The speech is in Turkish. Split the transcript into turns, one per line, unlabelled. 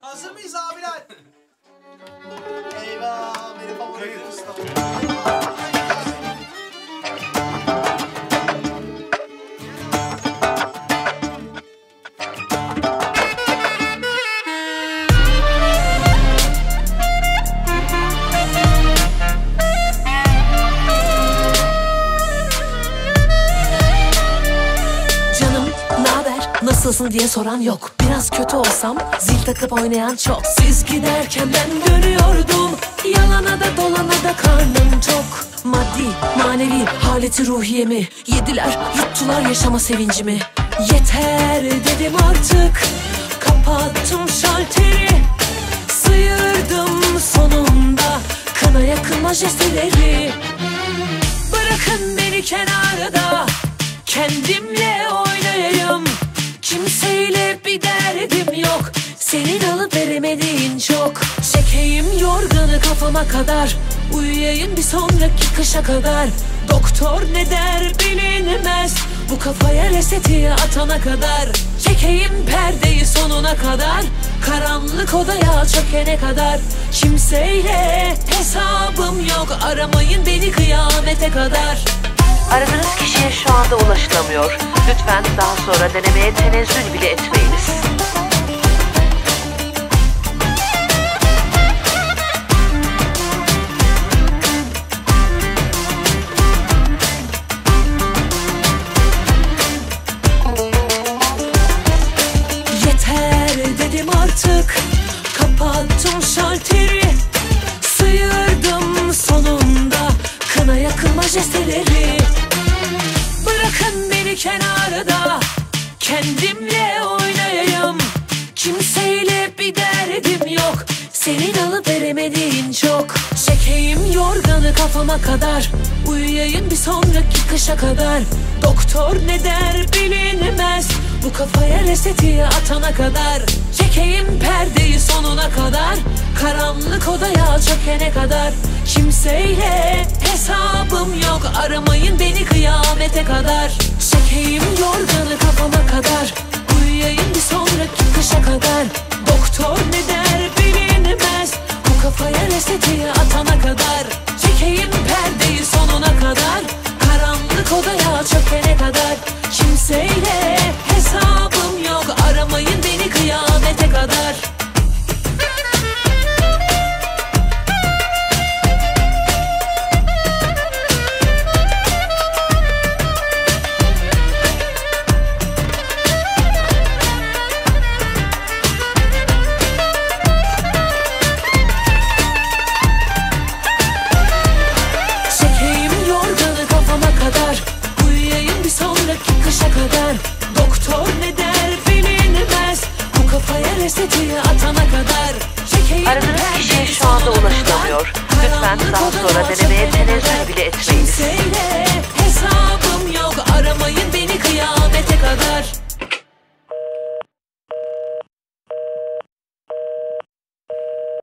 Hazır mıyız abiler? Eyvah benim favorim usta.
Nasılsın diye soran yok. Biraz kötü olsam zil takıp oynayan çok. Siz giderken ben dönüyordum Yalana da dolana da karnım çok. Maddi manevi haleti ruhiyemi Yediler yuttular yaşama sevincimi. Yeter dedim artık. Kapattım şalteri. Sıyırdım sonunda Kına yakın majesteleri Bırakın beni kenarda. Kendimle oynayayım Kimseyle bir derdim yok. Senin alıp veremediğin çok. Çekeyim yorganı kafama kadar. Uyuyayım bir sonraki kışa kadar. Doktor ne der bilinmez. Bu kafaya reseti atana kadar. Çekeyim perdeyi sonuna kadar. Karanlık odaya çökene kadar. Kimseyle hesabım yok. Aramayın beni kıyamete kadar.
Aradığınız kişiye şu anda ulaşılamıyor. Lütfen daha sonra denemeye tenezzül bile etmeyiniz.
Yeter dedim artık Kapattım şalteri Sıyırdım sonunda Kına Bırakın beni kenarda Kendimle oynayayım. Kimseyle bir derdim yok. Senin alıp veremediğin çok. Çekeyim yorganı kafama kadar. Uyuyayım bir sonraki kışa kadar. Doktor ne der bilinmez. Bu kafaya reseti atana kadar. Çekeyim perdeyi sonuna kadar. Karanlık odaya çökene kadar. Kimseyle hesabım yok. Aramayın beni kıyamete kadar. Çekeyim yorganı kafama kadar. Uyuyayım bir sonraki kışa kadar. Doktor ne der bilinmez. Bu kafaya reseti atana kadar. Çekeyim perdeyi sonuna kadar. Karanlık odaya çökene kadar. Kimseyle reseti atana kadar
Aradığınız kişiye şu anda ulaşılamıyor. Lütfen daha sonra denemeye tenezzül bile.